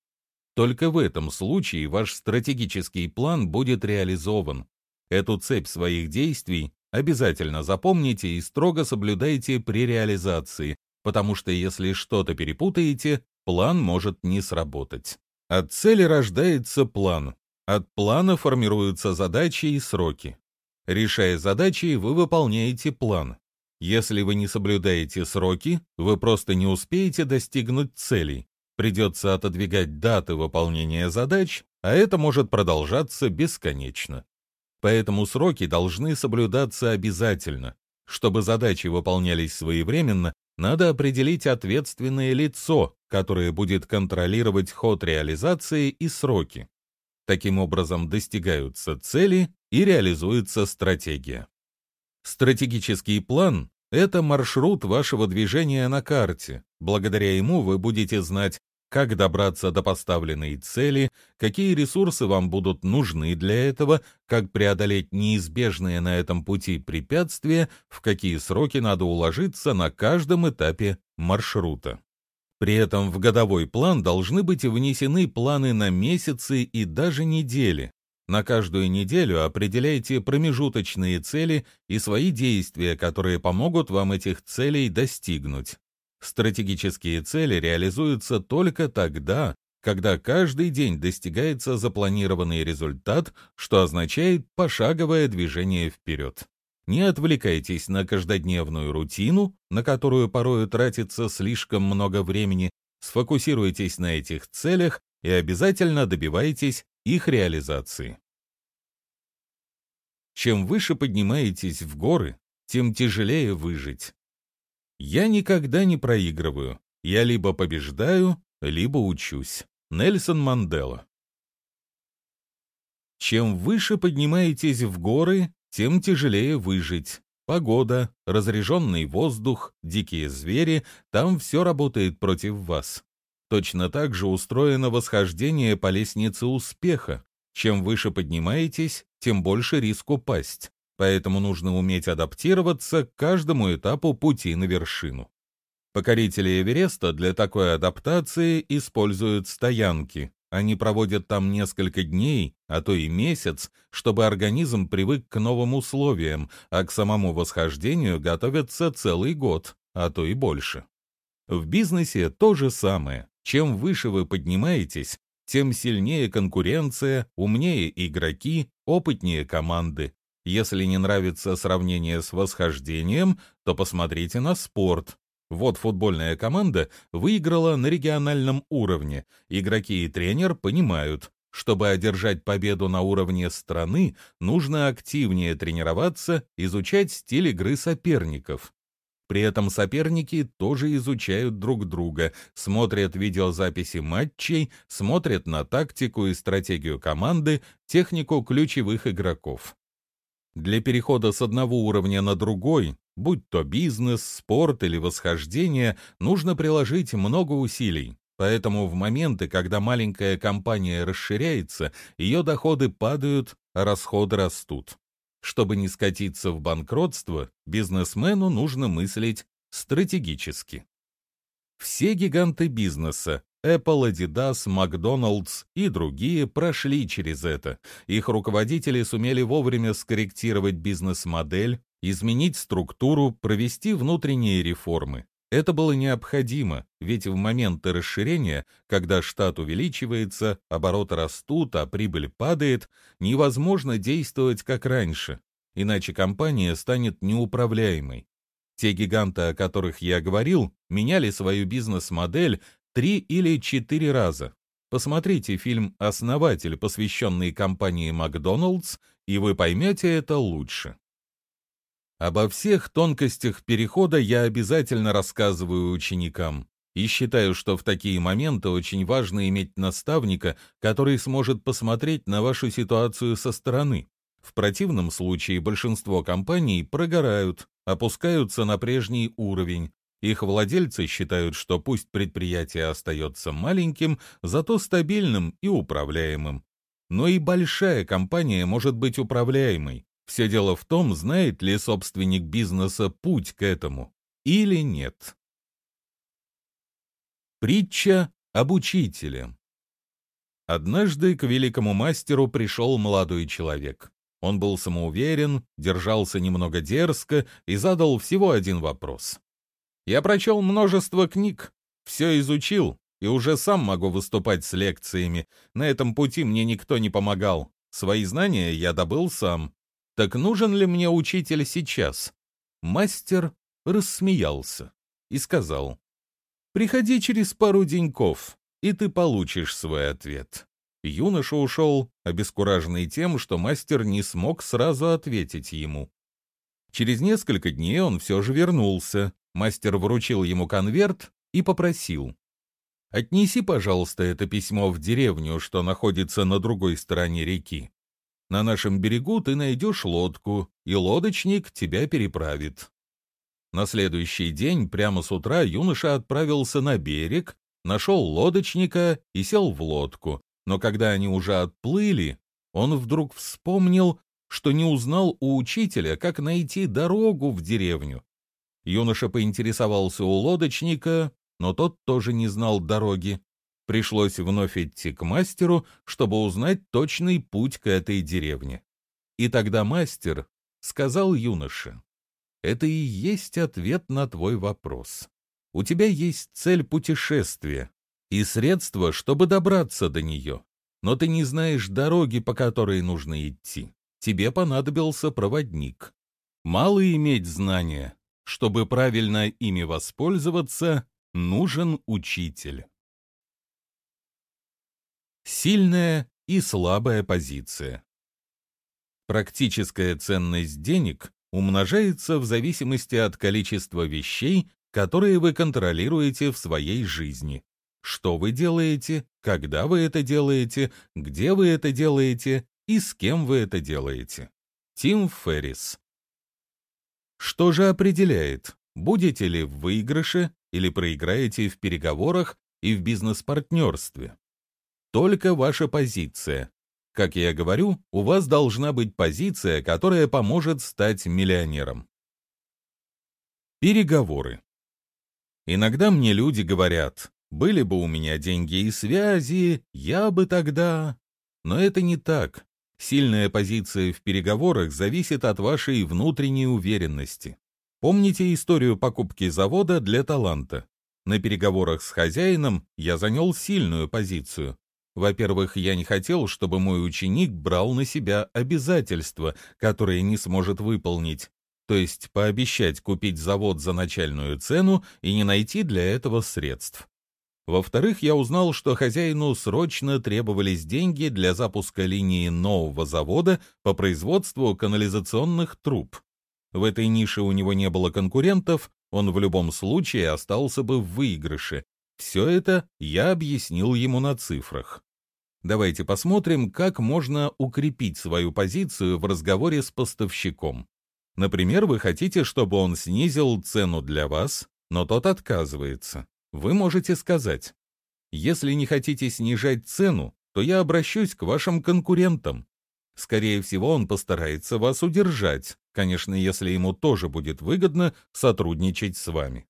Только в этом случае ваш стратегический план будет реализован. Эту цепь своих действий обязательно запомните и строго соблюдайте при реализации, потому что если что-то перепутаете, план может не сработать. От цели рождается план. От плана формируются задачи и сроки. Решая задачи, вы выполняете план. Если вы не соблюдаете сроки, вы просто не успеете достигнуть целей придется отодвигать даты выполнения задач, а это может продолжаться бесконечно. Поэтому сроки должны соблюдаться обязательно. Чтобы задачи выполнялись своевременно, надо определить ответственное лицо, которое будет контролировать ход реализации и сроки. Таким образом достигаются цели и реализуется стратегия. Стратегический план — это маршрут вашего движения на карте. Благодаря ему вы будете знать, как добраться до поставленной цели, какие ресурсы вам будут нужны для этого, как преодолеть неизбежные на этом пути препятствия, в какие сроки надо уложиться на каждом этапе маршрута. При этом в годовой план должны быть внесены планы на месяцы и даже недели. На каждую неделю определяйте промежуточные цели и свои действия, которые помогут вам этих целей достигнуть. Стратегические цели реализуются только тогда, когда каждый день достигается запланированный результат, что означает пошаговое движение вперед. Не отвлекайтесь на каждодневную рутину, на которую порою тратится слишком много времени, сфокусируйтесь на этих целях и обязательно добивайтесь их реализации. Чем выше поднимаетесь в горы, тем тяжелее выжить. Я никогда не проигрываю. Я либо побеждаю, либо учусь. Нельсон Мандела. Чем выше поднимаетесь в горы, тем тяжелее выжить. Погода, разреженный воздух, дикие звери — там все работает против вас. Точно так же устроено восхождение по лестнице успеха. Чем выше поднимаетесь, тем больше риск упасть. Поэтому нужно уметь адаптироваться к каждому этапу пути на вершину. Покорители Эвереста для такой адаптации используют стоянки. Они проводят там несколько дней, а то и месяц, чтобы организм привык к новым условиям, а к самому восхождению готовятся целый год, а то и больше. В бизнесе то же самое. Чем выше вы поднимаетесь, тем сильнее конкуренция, умнее игроки, опытнее команды. Если не нравится сравнение с восхождением, то посмотрите на спорт. Вот футбольная команда выиграла на региональном уровне. Игроки и тренер понимают, чтобы одержать победу на уровне страны, нужно активнее тренироваться, изучать стиль игры соперников. При этом соперники тоже изучают друг друга, смотрят видеозаписи матчей, смотрят на тактику и стратегию команды, технику ключевых игроков. Для перехода с одного уровня на другой, будь то бизнес, спорт или восхождение, нужно приложить много усилий. Поэтому в моменты, когда маленькая компания расширяется, ее доходы падают, а расходы растут. Чтобы не скатиться в банкротство, бизнесмену нужно мыслить стратегически. Все гиганты бизнеса Apple, Adidas, McDonald's и другие прошли через это. Их руководители сумели вовремя скорректировать бизнес-модель, изменить структуру, провести внутренние реформы. Это было необходимо, ведь в моменты расширения, когда штат увеличивается, обороты растут, а прибыль падает, невозможно действовать как раньше, иначе компания станет неуправляемой. Те гиганты, о которых я говорил, меняли свою бизнес-модель три или четыре раза. Посмотрите фильм «Основатель», посвященный компании Макдоналдс, и вы поймете это лучше. Обо всех тонкостях перехода я обязательно рассказываю ученикам. И считаю, что в такие моменты очень важно иметь наставника, который сможет посмотреть на вашу ситуацию со стороны. В противном случае большинство компаний прогорают, опускаются на прежний уровень. Их владельцы считают, что пусть предприятие остается маленьким, зато стабильным и управляемым. Но и большая компания может быть управляемой, все дело в том, знает ли собственник бизнеса путь к этому или нет. Притча об учителе. Однажды к великому мастеру пришел молодой человек. Он был самоуверен, держался немного дерзко и задал всего один вопрос. «Я прочел множество книг, все изучил и уже сам могу выступать с лекциями. На этом пути мне никто не помогал. Свои знания я добыл сам. Так нужен ли мне учитель сейчас? Мастер рассмеялся и сказал, «Приходи через пару деньков, и ты получишь свой ответ». Юноша ушел, обескураженный тем, что мастер не смог сразу ответить ему. Через несколько дней он все же вернулся. Мастер вручил ему конверт и попросил. «Отнеси, пожалуйста, это письмо в деревню, что находится на другой стороне реки. На нашем берегу ты найдешь лодку, и лодочник тебя переправит. На следующий день, прямо с утра, юноша отправился на берег, нашел лодочника и сел в лодку. Но когда они уже отплыли, он вдруг вспомнил, что не узнал у учителя, как найти дорогу в деревню. Юноша поинтересовался у лодочника, но тот тоже не знал дороги. Пришлось вновь идти к мастеру, чтобы узнать точный путь к этой деревне. И тогда мастер сказал юноше, «Это и есть ответ на твой вопрос. У тебя есть цель путешествия и средства, чтобы добраться до нее, но ты не знаешь дороги, по которой нужно идти. Тебе понадобился проводник. Мало иметь знания. Чтобы правильно ими воспользоваться, нужен учитель. Сильная и слабая позиция. Практическая ценность денег умножается в зависимости от количества вещей, которые вы контролируете в своей жизни. Что вы делаете, когда вы это делаете, где вы это делаете и с кем вы это делаете. Тим Феррис. Что же определяет, будете ли в выигрыше или проиграете в переговорах и в бизнес-партнерстве? Только ваша позиция. Как я говорю, у вас должна быть позиция, которая поможет стать миллионером. Переговоры. Иногда мне люди говорят, были бы у меня деньги и связи, я бы тогда... Но это не так. Сильная позиция в переговорах зависит от вашей внутренней уверенности. Помните историю покупки завода для таланта? На переговорах с хозяином я занял сильную позицию. Во-первых, я не хотел, чтобы мой ученик брал на себя обязательства, которые не сможет выполнить. То есть пообещать купить завод за начальную цену и не найти для этого средств. Во-вторых, я узнал, что хозяину срочно требовались деньги для запуска линии нового завода по производству канализационных труб. В этой нише у него не было конкурентов, он в любом случае остался бы в выигрыше. Все это я объяснил ему на цифрах. Давайте посмотрим, как можно укрепить свою позицию в разговоре с поставщиком. Например, вы хотите, чтобы он снизил цену для вас, но тот отказывается. Вы можете сказать, если не хотите снижать цену, то я обращусь к вашим конкурентам. Скорее всего, он постарается вас удержать, конечно, если ему тоже будет выгодно сотрудничать с вами.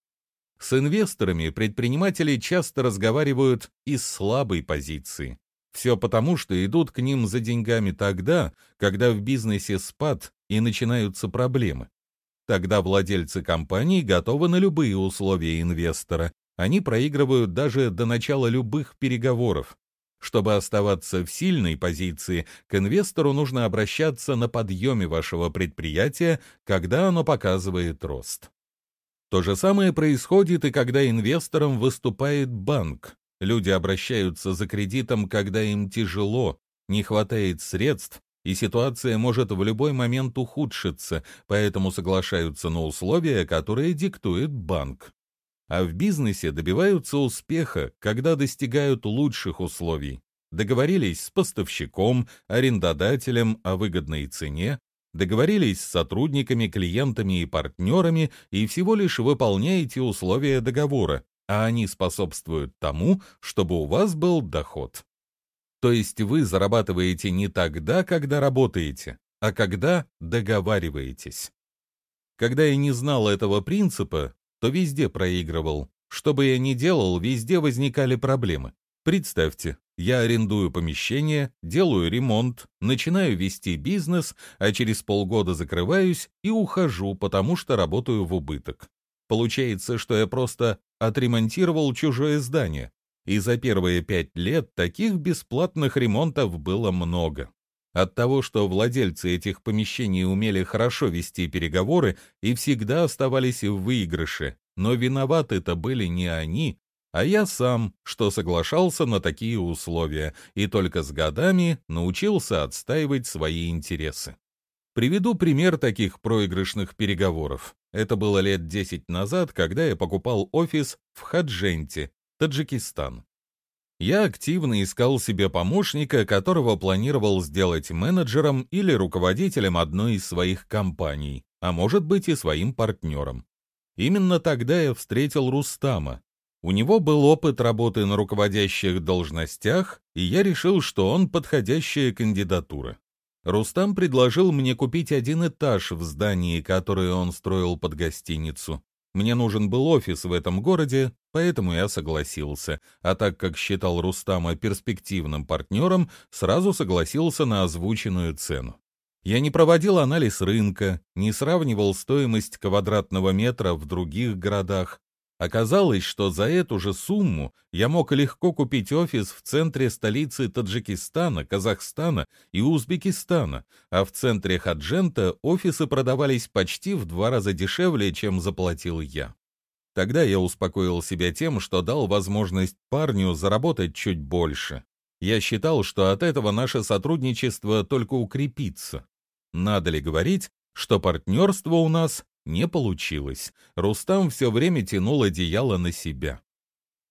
С инвесторами предприниматели часто разговаривают из слабой позиции. Все потому, что идут к ним за деньгами тогда, когда в бизнесе спад и начинаются проблемы. Тогда владельцы компаний готовы на любые условия инвестора, они проигрывают даже до начала любых переговоров. Чтобы оставаться в сильной позиции, к инвестору нужно обращаться на подъеме вашего предприятия, когда оно показывает рост. То же самое происходит и когда инвестором выступает банк. Люди обращаются за кредитом, когда им тяжело, не хватает средств, и ситуация может в любой момент ухудшиться, поэтому соглашаются на условия, которые диктует банк а в бизнесе добиваются успеха, когда достигают лучших условий. Договорились с поставщиком, арендодателем о выгодной цене, договорились с сотрудниками, клиентами и партнерами и всего лишь выполняете условия договора, а они способствуют тому, чтобы у вас был доход. То есть вы зарабатываете не тогда, когда работаете, а когда договариваетесь. Когда я не знал этого принципа, то везде проигрывал. Что бы я ни делал, везде возникали проблемы. Представьте, я арендую помещение, делаю ремонт, начинаю вести бизнес, а через полгода закрываюсь и ухожу, потому что работаю в убыток. Получается, что я просто отремонтировал чужое здание. И за первые пять лет таких бесплатных ремонтов было много. От того, что владельцы этих помещений умели хорошо вести переговоры и всегда оставались в выигрыше, но виноваты-то были не они, а я сам, что соглашался на такие условия и только с годами научился отстаивать свои интересы. Приведу пример таких проигрышных переговоров. Это было лет 10 назад, когда я покупал офис в Хадженте, Таджикистан. Я активно искал себе помощника, которого планировал сделать менеджером или руководителем одной из своих компаний, а может быть и своим партнером. Именно тогда я встретил Рустама. У него был опыт работы на руководящих должностях, и я решил, что он подходящая кандидатура. Рустам предложил мне купить один этаж в здании, которое он строил под гостиницу. Мне нужен был офис в этом городе, поэтому я согласился, а так как считал Рустама перспективным партнером, сразу согласился на озвученную цену. Я не проводил анализ рынка, не сравнивал стоимость квадратного метра в других городах, Оказалось, что за эту же сумму я мог легко купить офис в центре столицы Таджикистана, Казахстана и Узбекистана, а в центре Хаджента офисы продавались почти в два раза дешевле, чем заплатил я. Тогда я успокоил себя тем, что дал возможность парню заработать чуть больше. Я считал, что от этого наше сотрудничество только укрепится. Надо ли говорить, что партнерство у нас не получилось. Рустам все время тянул одеяло на себя.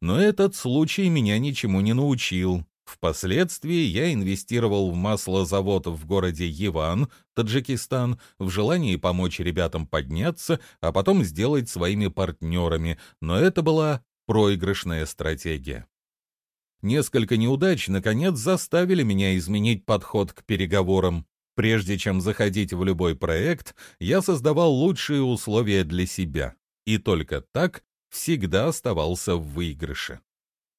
Но этот случай меня ничему не научил. Впоследствии я инвестировал в маслозавод в городе Еван, Таджикистан, в желании помочь ребятам подняться, а потом сделать своими партнерами, но это была проигрышная стратегия. Несколько неудач, наконец, заставили меня изменить подход к переговорам. Прежде чем заходить в любой проект, я создавал лучшие условия для себя. И только так всегда оставался в выигрыше.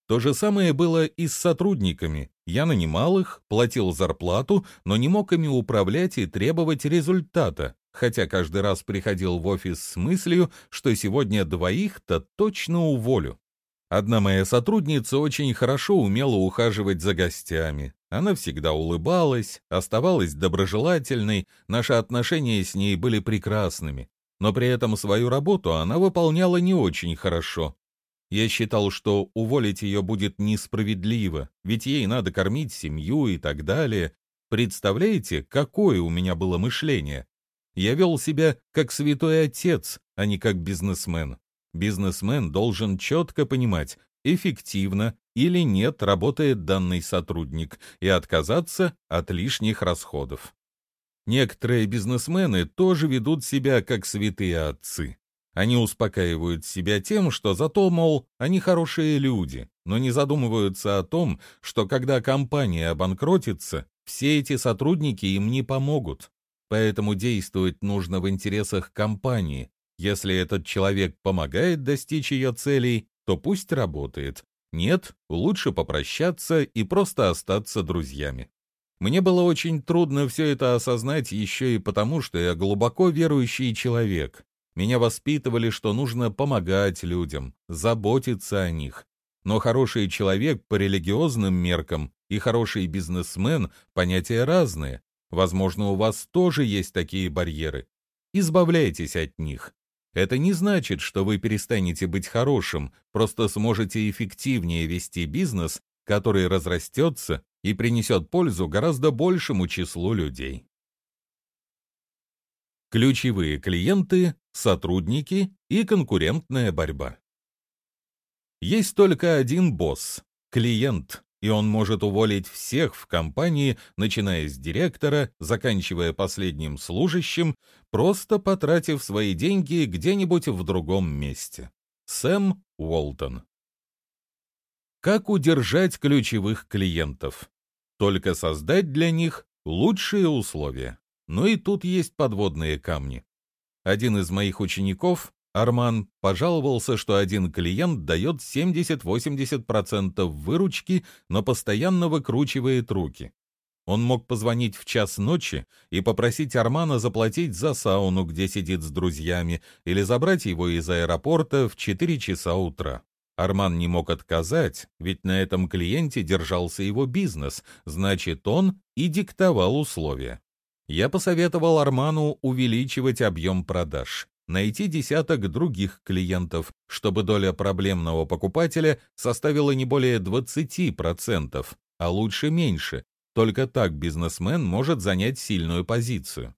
То же самое было и с сотрудниками. Я нанимал их, платил зарплату, но не мог ими управлять и требовать результата, хотя каждый раз приходил в офис с мыслью, что сегодня двоих-то точно уволю. Одна моя сотрудница очень хорошо умела ухаживать за гостями. Она всегда улыбалась, оставалась доброжелательной, наши отношения с ней были прекрасными. Но при этом свою работу она выполняла не очень хорошо. Я считал, что уволить ее будет несправедливо, ведь ей надо кормить семью и так далее. Представляете, какое у меня было мышление? Я вел себя как святой отец, а не как бизнесмен. Бизнесмен должен четко понимать, эффективно или нет работает данный сотрудник, и отказаться от лишних расходов. Некоторые бизнесмены тоже ведут себя как святые отцы. Они успокаивают себя тем, что зато, мол, они хорошие люди, но не задумываются о том, что когда компания обанкротится, все эти сотрудники им не помогут. Поэтому действовать нужно в интересах компании. Если этот человек помогает достичь ее целей, то пусть работает. Нет, лучше попрощаться и просто остаться друзьями. Мне было очень трудно все это осознать еще и потому, что я глубоко верующий человек, меня воспитывали, что нужно помогать людям, заботиться о них. Но хороший человек по религиозным меркам и хороший бизнесмен — понятия разные. Возможно, у вас тоже есть такие барьеры. Избавляйтесь от них. Это не значит, что вы перестанете быть хорошим, просто сможете эффективнее вести бизнес, который разрастется и принесет пользу гораздо большему числу людей. Ключевые клиенты, сотрудники и конкурентная борьба. Есть только один босс – клиент, и он может уволить всех в компании, начиная с директора, заканчивая последним служащим, просто потратив свои деньги где-нибудь в другом месте. Сэм Уолтон. Как удержать ключевых клиентов? Только создать для них лучшие условия. Но и тут есть подводные камни. Один из моих учеников, Арман, пожаловался, что один клиент дает 70-80% выручки, но постоянно выкручивает руки. Он мог позвонить в час ночи и попросить Армана заплатить за сауну, где сидит с друзьями, или забрать его из аэропорта в 4 часа утра. Арман не мог отказать, ведь на этом клиенте держался его бизнес, значит, он и диктовал условия. Я посоветовал Арману увеличивать объем продаж, найти десяток других клиентов, чтобы доля проблемного покупателя составила не более 20%, а лучше меньше. Только так бизнесмен может занять сильную позицию.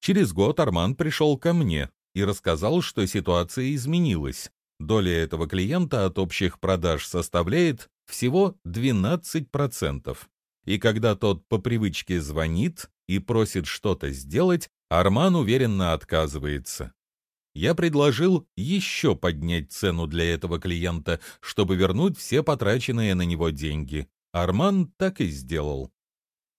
Через год Арман пришел ко мне и рассказал, что ситуация изменилась. Доля этого клиента от общих продаж составляет всего 12%. И когда тот по привычке звонит, и просит что-то сделать, Арман уверенно отказывается. Я предложил еще поднять цену для этого клиента, чтобы вернуть все потраченные на него деньги. Арман так и сделал.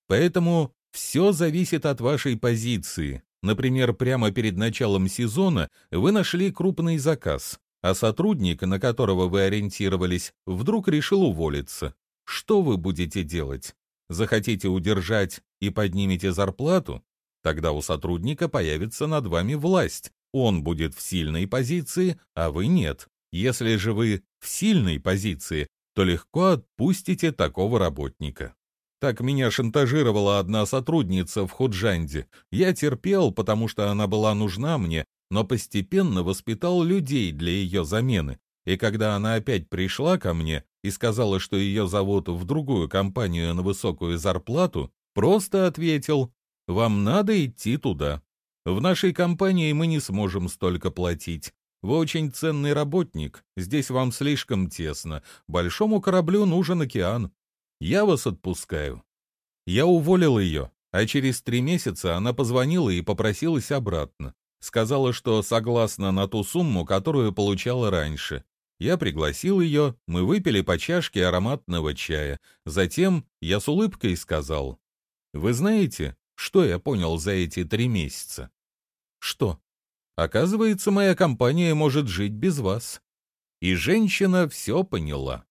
Поэтому все зависит от вашей позиции. Например, прямо перед началом сезона вы нашли крупный заказ, а сотрудник, на которого вы ориентировались, вдруг решил уволиться. Что вы будете делать? Захотите удержать и поднимете зарплату? Тогда у сотрудника появится над вами власть. Он будет в сильной позиции, а вы нет. Если же вы в сильной позиции, то легко отпустите такого работника. Так меня шантажировала одна сотрудница в Худжанде. Я терпел, потому что она была нужна мне, но постепенно воспитал людей для ее замены. И когда она опять пришла ко мне и сказала, что ее зовут в другую компанию на высокую зарплату, просто ответил «Вам надо идти туда». В нашей компании мы не сможем столько платить. Вы очень ценный работник, здесь вам слишком тесно. Большому кораблю нужен океан. Я вас отпускаю». Я уволил ее, а через три месяца она позвонила и попросилась обратно. Сказала, что согласна на ту сумму, которую получала раньше. Я пригласил ее, мы выпили по чашке ароматного чая. Затем я с улыбкой сказал, «Вы знаете, что я понял за эти три месяца?» «Что?» «Оказывается, моя компания может жить без вас». И женщина все поняла.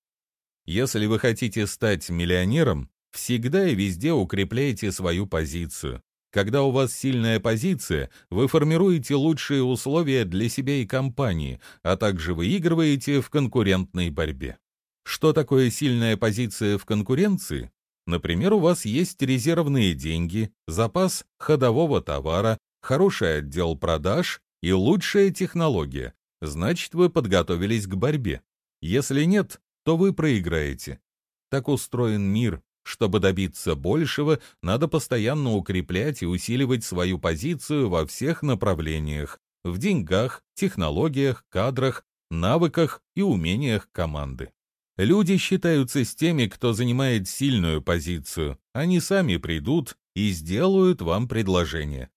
Если вы хотите стать миллионером, всегда и везде укрепляйте свою позицию. Когда у вас сильная позиция, вы формируете лучшие условия для себя и компании, а также выигрываете в конкурентной борьбе. Что такое сильная позиция в конкуренции? Например, у вас есть резервные деньги, запас ходового товара, хороший отдел продаж и лучшая технология. Значит, вы подготовились к борьбе. Если нет, то вы проиграете. Так устроен мир, чтобы добиться большего, надо постоянно укреплять и усиливать свою позицию во всех направлениях – в деньгах, технологиях, кадрах, навыках и умениях команды. Люди считаются с теми, кто занимает сильную позицию. Они сами придут и сделают вам предложение.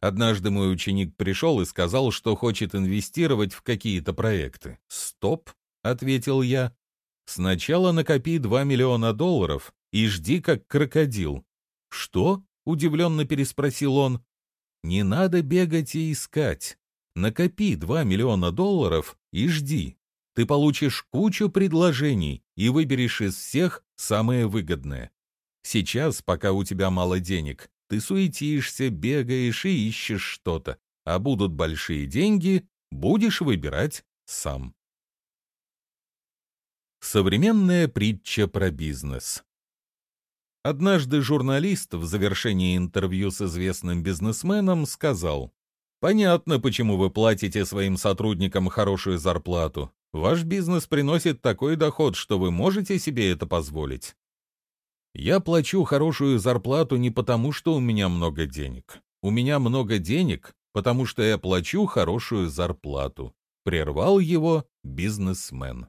Однажды мой ученик пришел и сказал, что хочет инвестировать в какие-то проекты. «Стоп», — ответил я. «Сначала накопи 2 миллиона долларов, и жди, как крокодил». «Что?» — удивленно переспросил он. «Не надо бегать и искать. Накопи 2 миллиона долларов и жди. Ты получишь кучу предложений и выберешь из всех самое выгодное. Сейчас, пока у тебя мало денег, ты суетишься, бегаешь и ищешь что-то, а будут большие деньги, будешь выбирать сам. Современная притча про бизнес. Однажды журналист в завершении интервью с известным бизнесменом сказал, «Понятно, почему вы платите своим сотрудникам хорошую зарплату. Ваш бизнес приносит такой доход, что вы можете себе это позволить. Я плачу хорошую зарплату не потому, что у меня много денег. У меня много денег, потому что я плачу хорошую зарплату. Прервал его бизнесмен.